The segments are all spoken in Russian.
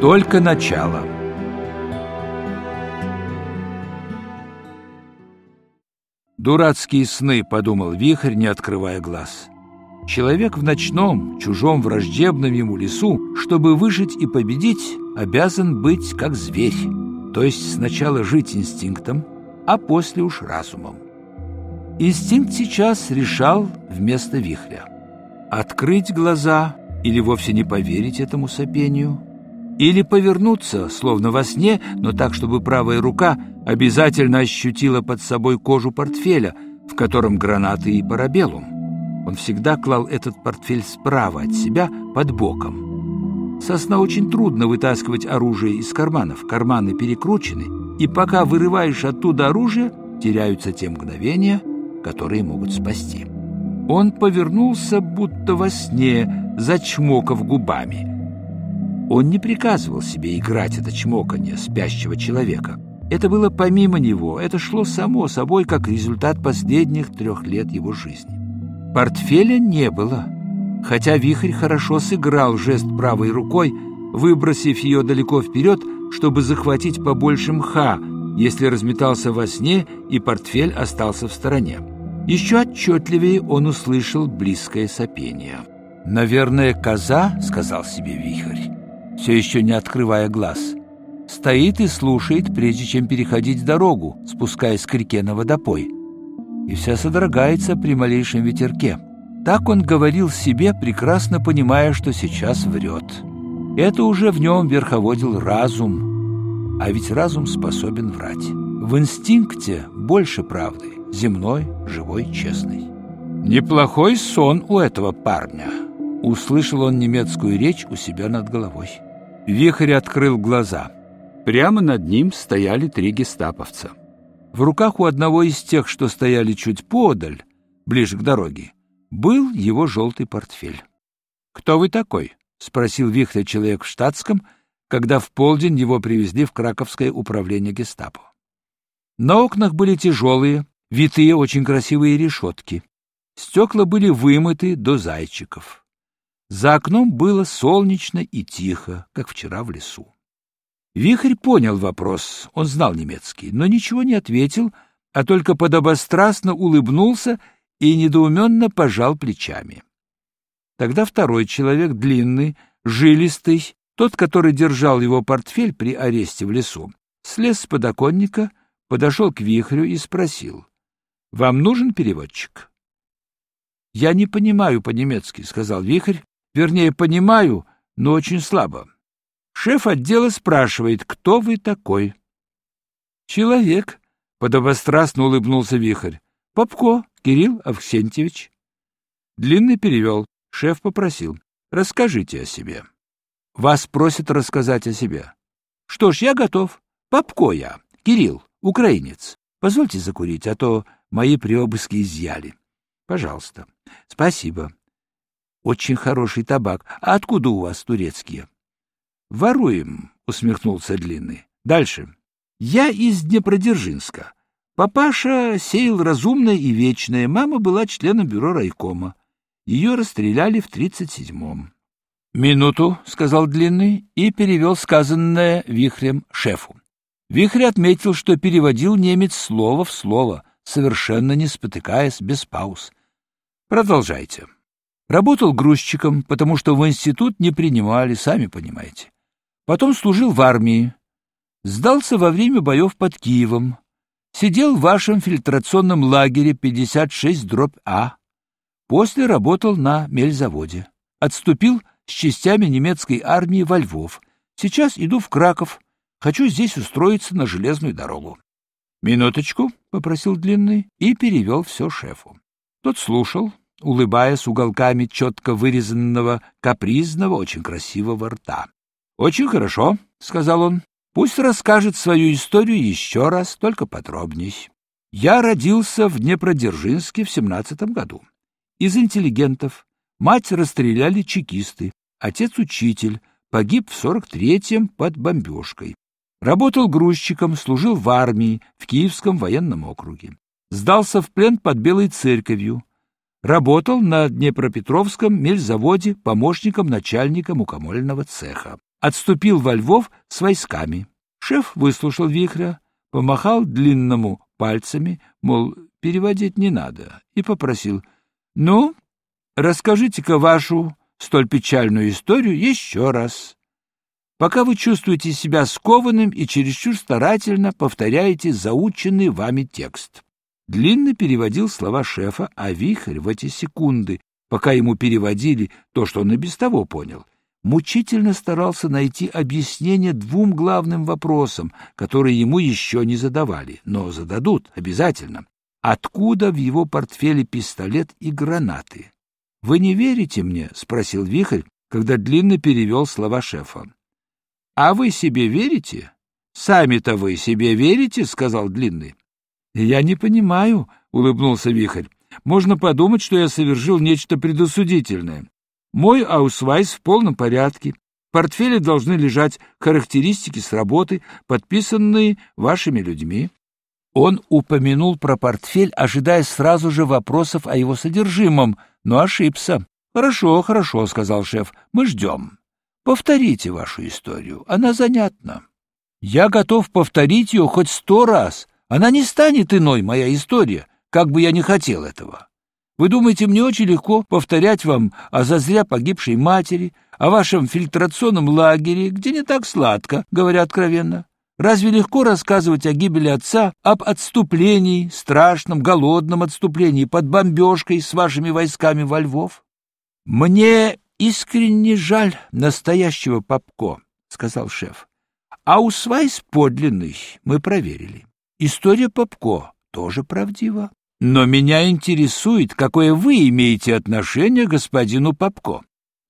только начало. Дурацкие сны, подумал Вихрь, не открывая глаз. Человек в ночном, чужом, враждебном ему лесу, чтобы выжить и победить, обязан быть как зверь, то есть сначала жить инстинктом, а после уж разумом. Инстинкт сейчас решал вместо вихря. Открыть глаза или вовсе не поверить этому сопению, или повернуться, словно во сне, но так, чтобы правая рука обязательно ощутила под собой кожу портфеля, в котором гранаты и парабеллум. Он всегда клал этот портфель справа от себя, под боком. Со сна очень трудно вытаскивать оружие из карманов, карманы перекручены, и пока вырываешь оттуда оружие, теряются те мгновения, которые могут спасти. Он повернулся, будто во сне, зачмокав губами. Он не приказывал себе играть это чмоканье спящего человека. Это было помимо него, это шло само собой как результат последних трех лет его жизни. Портфеля не было, хотя вихрь хорошо сыграл жест правой рукой, выбросив ее далеко вперед, чтобы захватить побольше мха, если разметался во сне и портфель остался в стороне. Еще отчетливее он услышал близкое сопение. «Наверное, коза», — сказал себе вихрь, все еще не открывая глаз, стоит и слушает, прежде чем переходить дорогу, спускаясь к реке на водопой. И вся содрогается при малейшем ветерке. Так он говорил себе, прекрасно понимая, что сейчас врет. Это уже в нем верховодил разум, а ведь разум способен врать. В инстинкте больше правды земной, живой, честный. «Неплохой сон у этого парня», — услышал он немецкую речь у себя над головой. Вихрь открыл глаза. Прямо над ним стояли три гестаповца. В руках у одного из тех, что стояли чуть подаль, ближе к дороге, был его желтый портфель. «Кто вы такой?» — спросил Вихря человек в штатском, когда в полдень его привезли в Краковское управление гестапо. На окнах были тяжелые, витые очень красивые решетки. Стекла были вымыты до зайчиков. За окном было солнечно и тихо, как вчера в лесу. Вихрь понял вопрос, он знал немецкий, но ничего не ответил, а только подобострастно улыбнулся и недоуменно пожал плечами. Тогда второй человек, длинный, жилистый, тот, который держал его портфель при аресте в лесу, слез с подоконника, подошел к вихрю и спросил. Вам нужен переводчик? — Я не понимаю по-немецки, — сказал Вихрь. — Вернее, понимаю, но очень слабо. Шеф отдела спрашивает, кто вы такой? — Человек, — подобострастно улыбнулся Вихрь. — Попко, Кирилл Авксентьевич. Длинный перевел. Шеф попросил. — Расскажите о себе. — Вас просят рассказать о себе. — Что ж, я готов. Попко я, Кирилл, украинец. Позвольте закурить, а то мои при обыске изъяли. Пожалуйста. Спасибо. Очень хороший табак. А откуда у вас турецкие? Воруем, усмехнулся Длинный. Дальше. Я из Днепродзержинска. Папаша сеял разумное и вечное, мама была членом бюро райкома. Ее расстреляли в тридцать седьмом. «Минуту», — сказал Длинный и перевел сказанное вихрем шефу. Вихрь отметил, что переводил немец слово в слово, совершенно не спотыкаясь, без пауз. Продолжайте. Работал грузчиком, потому что в институт не принимали, сами понимаете. Потом служил в армии. Сдался во время боев под Киевом. Сидел в вашем фильтрационном лагере 56-А. После работал на мельзаводе. Отступил с частями немецкой армии во Львов. Сейчас иду в Краков. Хочу здесь устроиться на железную дорогу. «Минуточку», — попросил Длинный и перевел все шефу. Тот слушал, улыбаясь уголками четко вырезанного, капризного, очень красивого рта. «Очень хорошо», — сказал он. «Пусть расскажет свою историю еще раз, только подробней. Я родился в Днепродзержинске в семнадцатом году. Из интеллигентов. Мать расстреляли чекисты, отец учитель, погиб в сорок третьем под бомбежкой. Работал грузчиком, служил в армии в Киевском военном округе. Сдался в плен под Белой церковью. Работал на Днепропетровском мельзаводе помощником начальника мукомольного цеха. отступил во Львов с войсками. Шеф выслушал вихря, помахал длинному пальцами, мол, переводить не надо, и попросил, «Ну, расскажите-ка вашу столь печальную историю еще раз. Пока вы чувствуете себя скованным и чересчур старательно повторяете заученный вами текст». Длинный переводил слова шефа, а вихрь в эти секунды, пока ему переводили то, что он и без того понял, мучительно старался найти объяснение двум главным вопросам, которые ему еще не задавали, но зададут обязательно. Откуда в его портфеле пистолет и гранаты? — Вы не верите мне? — спросил Вихрь, когда длинно перевел слова шефа. — А вы себе верите? — Сами-то вы себе верите? — сказал Длинный. — Я не понимаю, — улыбнулся Вихрь. — Можно подумать, что я совершил нечто предосудительное. Мой аусвайс в полном порядке. В портфеле должны лежать характеристики с работы, подписанные вашими людьми. Он упомянул про портфель, ожидая сразу же вопросов о его содержимом, но ошибся. «Хорошо, хорошо», — сказал шеф, — «мы ждем. Повторите вашу историю, она занятна». «Я готов повторить ее хоть сто раз. Она не станет иной, моя история, как бы я не хотел этого. Вы думаете, мне очень легко повторять вам о зазря погибшей матери, о вашем фильтрационном лагере, где не так сладко, говоря откровенно? Разве легко рассказывать о гибели отца, об отступлении, страшном, голодном отступлении под бомбежкой с вашими войсками во Львов? — Мне искренне жаль настоящего Попко, — сказал шеф. — А у Свайс подлинный мы проверили. История Попко тоже правдива. Но меня интересует, какое вы имеете отношение к господину Попко.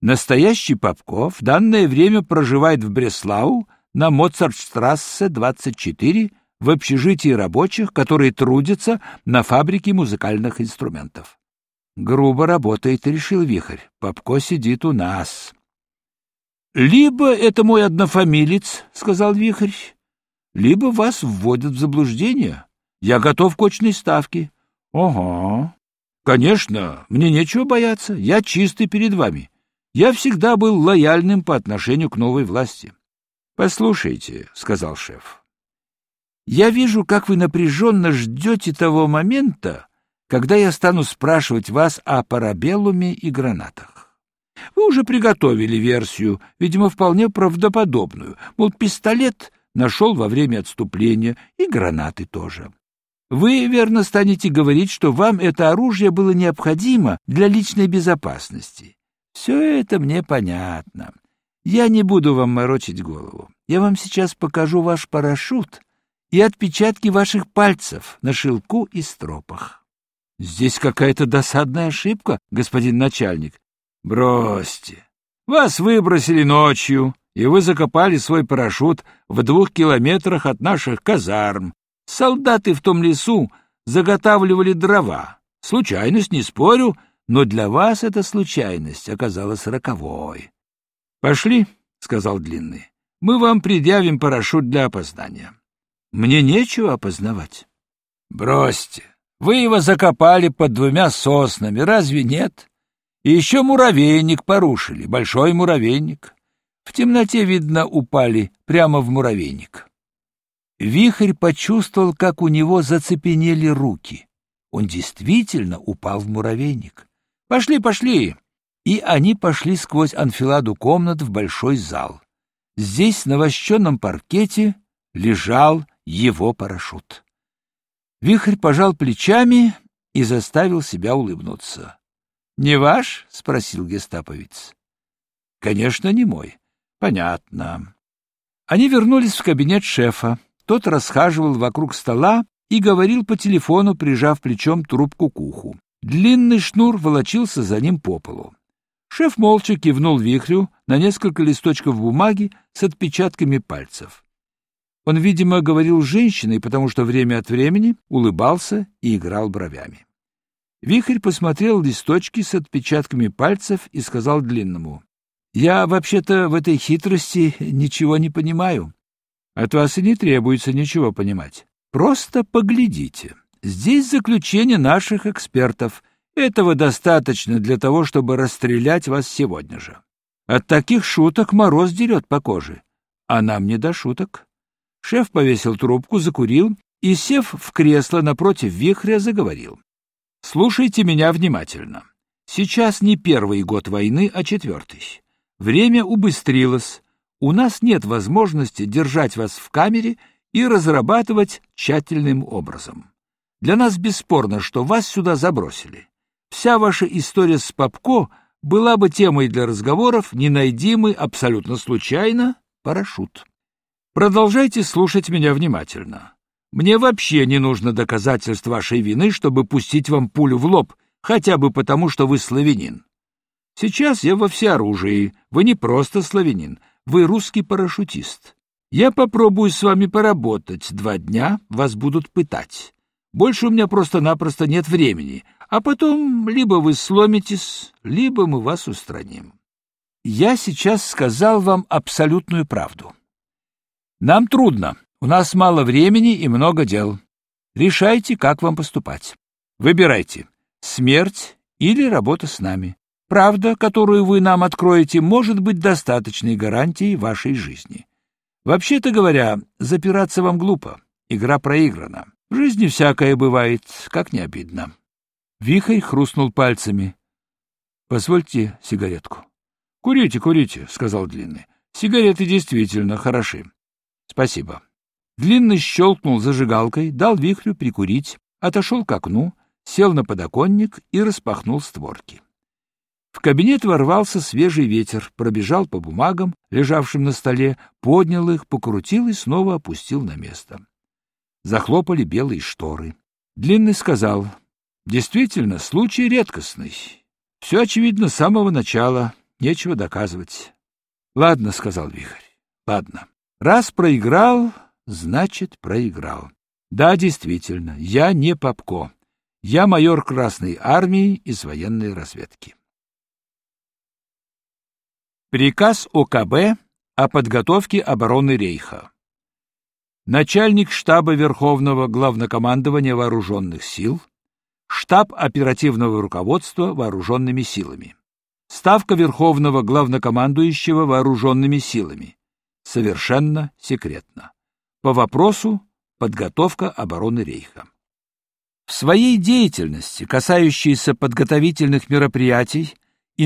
Настоящий Попко в данное время проживает в Бреслау на Моцартштрассе 24 в общежитии рабочих, которые трудятся на фабрике музыкальных инструментов. Грубо работает, решил Вихрь. Попко сидит у нас. Либо это мой однофамилец, сказал Вихрь, либо вас вводят в заблуждение. Я готов к очной ставке. — Ага. Конечно, мне нечего бояться, я чистый перед вами. Я всегда был лояльным по отношению к новой власти. — Послушайте, — сказал шеф, — я вижу, как вы напряженно ждете того момента, когда я стану спрашивать вас о парабеллуме и гранатах. Вы уже приготовили версию, видимо, вполне правдоподобную, мол, пистолет нашел во время отступления и гранаты тоже. Вы, верно, станете говорить, что вам это оружие было необходимо для личной безопасности. Все это мне понятно. Я не буду вам морочить голову. Я вам сейчас покажу ваш парашют и отпечатки ваших пальцев на шелку и стропах. Здесь какая-то досадная ошибка, господин начальник. Бросьте. Вас выбросили ночью, и вы закопали свой парашют в двух километрах от наших казарм, Солдаты в том лесу заготавливали дрова. Случайность, не спорю, но для вас эта случайность оказалась роковой. — Пошли, — сказал Длинный, — мы вам предъявим парашют для опознания. Мне нечего опознавать. — Бросьте, вы его закопали под двумя соснами, разве нет? И еще муравейник порушили, большой муравейник. В темноте, видно, упали прямо в муравейник. Вихрь почувствовал, как у него зацепенели руки. Он действительно упал в муравейник. «Пошли, пошли!» И они пошли сквозь анфиладу комнат в большой зал. Здесь, на вощенном паркете, лежал его парашют. Вихрь пожал плечами и заставил себя улыбнуться. — Не ваш? — спросил гестаповец. — Конечно, не мой. — Понятно. Они вернулись в кабинет шефа. Тот расхаживал вокруг стола и говорил по телефону, прижав плечом трубку к уху. Длинный шнур волочился за ним по полу. Шеф молча кивнул вихрю на несколько листочков бумаги с отпечатками пальцев. Он, видимо, говорил с женщиной, потому что время от времени улыбался и играл бровями. Вихрь посмотрел листочки с отпечатками пальцев и сказал длинному. — Я вообще-то в этой хитрости ничего не понимаю. От вас и не требуется ничего понимать. Просто поглядите. Здесь заключение наших экспертов. Этого достаточно для того, чтобы расстрелять вас сегодня же. От таких шуток мороз дерет по коже. А нам не до шуток. Шеф повесил трубку, закурил и, сев в кресло напротив вихря, заговорил. «Слушайте меня внимательно. Сейчас не первый год войны, а четвертый. Время убыстрилось. У нас нет возможности держать вас в камере и разрабатывать тщательным образом. Для нас бесспорно, что вас сюда забросили. Вся ваша история с Попко была бы темой для разговоров, не найди мы абсолютно случайно парашют. Продолжайте слушать меня внимательно. Мне вообще не нужно доказательств вашей вины, чтобы пустить вам пулю в лоб, хотя бы потому, что вы славянин. Сейчас я во всеоружии, вы не просто славянин, вы русский парашютист. Я попробую с вами поработать два дня, вас будут пытать. Больше у меня просто-напросто нет времени, а потом либо вы сломитесь, либо мы вас устраним. Я сейчас сказал вам абсолютную правду. Нам трудно, у нас мало времени и много дел. Решайте, как вам поступать. Выбирайте: смерть или работа с нами. Правда, которую вы нам откроете, может быть достаточной гарантией вашей жизни. Вообще-то говоря, запираться вам глупо. Игра проиграна. В жизни всякое бывает, как не обидно. Вихрь хрустнул пальцами. Позвольте сигаретку. Курите, курите, сказал Длинный. Сигареты действительно хороши. Спасибо. Длинный щелкнул зажигалкой, дал вихрю прикурить, отошел к окну, сел на подоконник и распахнул створки. В кабинет ворвался свежий ветер, пробежал по бумагам, лежавшим на столе, поднял их, покрутил и снова опустил на место. Захлопали белые шторы. Длинный сказал, «Действительно, случай редкостный. Все очевидно с самого начала, нечего доказывать». «Ладно», — сказал Вихрь, — «ладно. Раз проиграл, значит, проиграл. Да, действительно, я не Попко. Я майор Красной Армии из военной разведки». Приказ ОКБ о подготовке обороны Рейха. Начальник штаба Верховного Главнокомандования Вооруженных сил, штаб оперативного руководства Вооруженными силами, ставка Верховного Главнокомандующего Вооруженными силами. Совершенно секретно. По вопросу подготовка обороны Рейха. В своей деятельности, касающейся подготовительных мероприятий,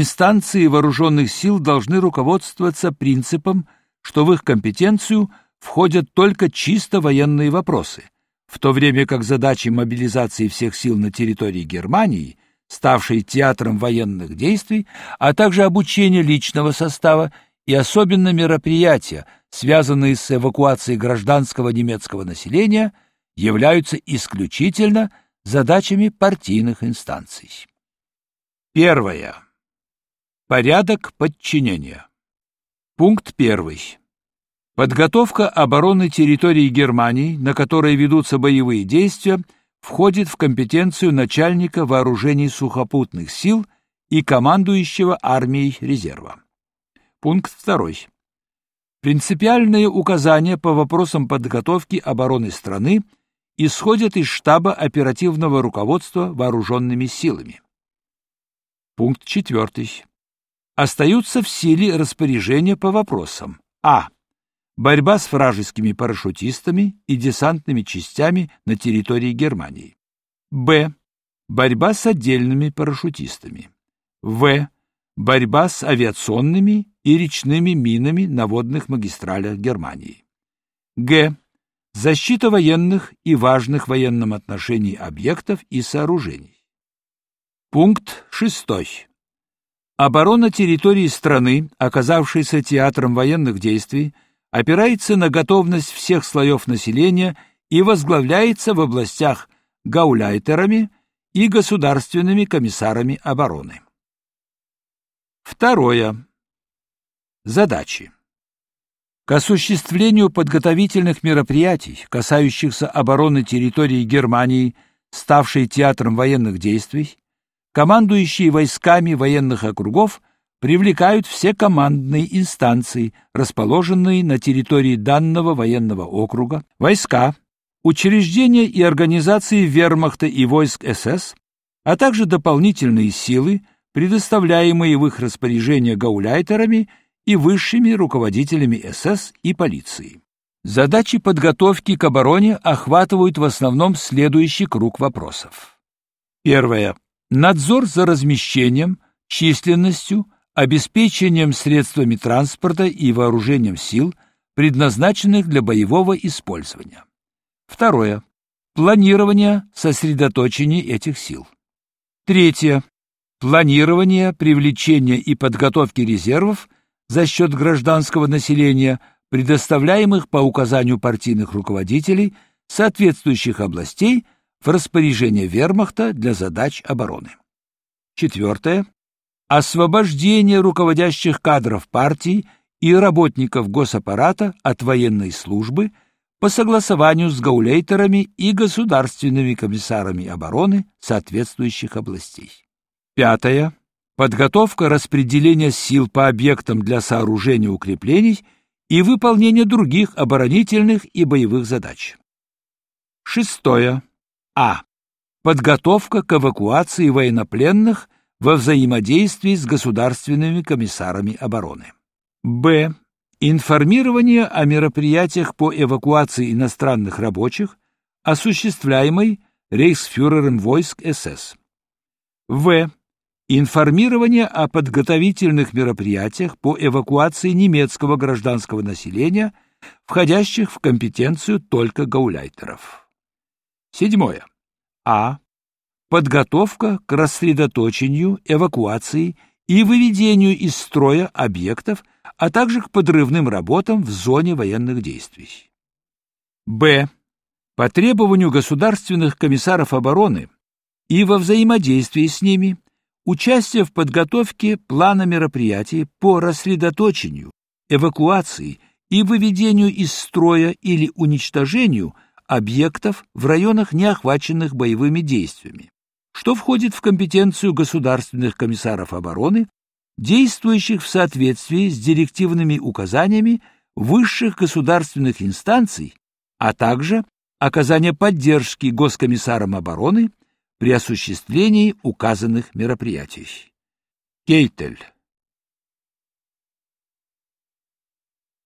инстанции вооруженных сил должны руководствоваться принципом, что в их компетенцию входят только чисто военные вопросы, в то время как задачи мобилизации всех сил на территории Германии, ставшей театром военных действий, а также обучение личного состава и особенно мероприятия, связанные с эвакуацией гражданского немецкого населения, являются исключительно задачами партийных инстанций. Первое. Порядок подчинения. Пункт первый. Подготовка обороны территории Германии, на которой ведутся боевые действия, входит в компетенцию начальника вооружений сухопутных сил и командующего армией резерва. Пункт второй. Принципиальные указания по вопросам подготовки обороны страны исходят из штаба оперативного руководства вооруженными силами. Пункт четвертый остаются в силе распоряжения по вопросам а. Борьба с вражескими парашютистами и десантными частями на территории Германии. б. Борьба с отдельными парашютистами. в. Борьба с авиационными и речными минами на водных магистралях Германии. г. Защита военных и важных военном отношении объектов и сооружений. Пункт шестой. Оборона территории страны, оказавшейся театром военных действий, опирается на готовность всех слоев населения и возглавляется в областях гауляйтерами и государственными комиссарами обороны. Второе. Задачи. К осуществлению подготовительных мероприятий, касающихся обороны территории Германии, ставшей театром военных действий, командующие войсками военных округов привлекают все командные инстанции, расположенные на территории данного военного округа, войска, учреждения и организации вермахта и войск СС, а также дополнительные силы, предоставляемые в их распоряжение гауляйтерами и высшими руководителями СС и полиции. Задачи подготовки к обороне охватывают в основном следующий круг вопросов. Первое. Надзор за размещением, численностью, обеспечением средствами транспорта и вооружением сил, предназначенных для боевого использования. Второе. Планирование сосредоточения этих сил. Третье. Планирование, привлечение и подготовки резервов за счет гражданского населения, предоставляемых по указанию партийных руководителей соответствующих областей в распоряжение вермахта для задач обороны. Четвертое освобождение руководящих кадров партий и работников госаппарата от военной службы по согласованию с гаулейтерами и государственными комиссарами обороны соответствующих областей. Пятое. Подготовка распределения сил по объектам для сооружения укреплений и выполнения других оборонительных и боевых задач. Шестое. А. Подготовка к эвакуации военнопленных во взаимодействии с государственными комиссарами обороны. Б. Информирование о мероприятиях по эвакуации иностранных рабочих, осуществляемой рейхсфюрером войск СС. В. Информирование о подготовительных мероприятиях по эвакуации немецкого гражданского населения, входящих в компетенцию только гауляйтеров. Седьмое. А подготовка к рассредоточению, эвакуации и выведению из строя объектов, а также к подрывным работам в зоне военных действий. Б. По требованию государственных комиссаров обороны и во взаимодействии с ними участие в подготовке плана мероприятий по рассредоточению, эвакуации и выведению из строя или уничтожению объектов в районах, не охваченных боевыми действиями, что входит в компетенцию государственных комиссаров обороны, действующих в соответствии с директивными указаниями высших государственных инстанций, а также оказание поддержки госкомиссарам обороны при осуществлении указанных мероприятий. Кейтель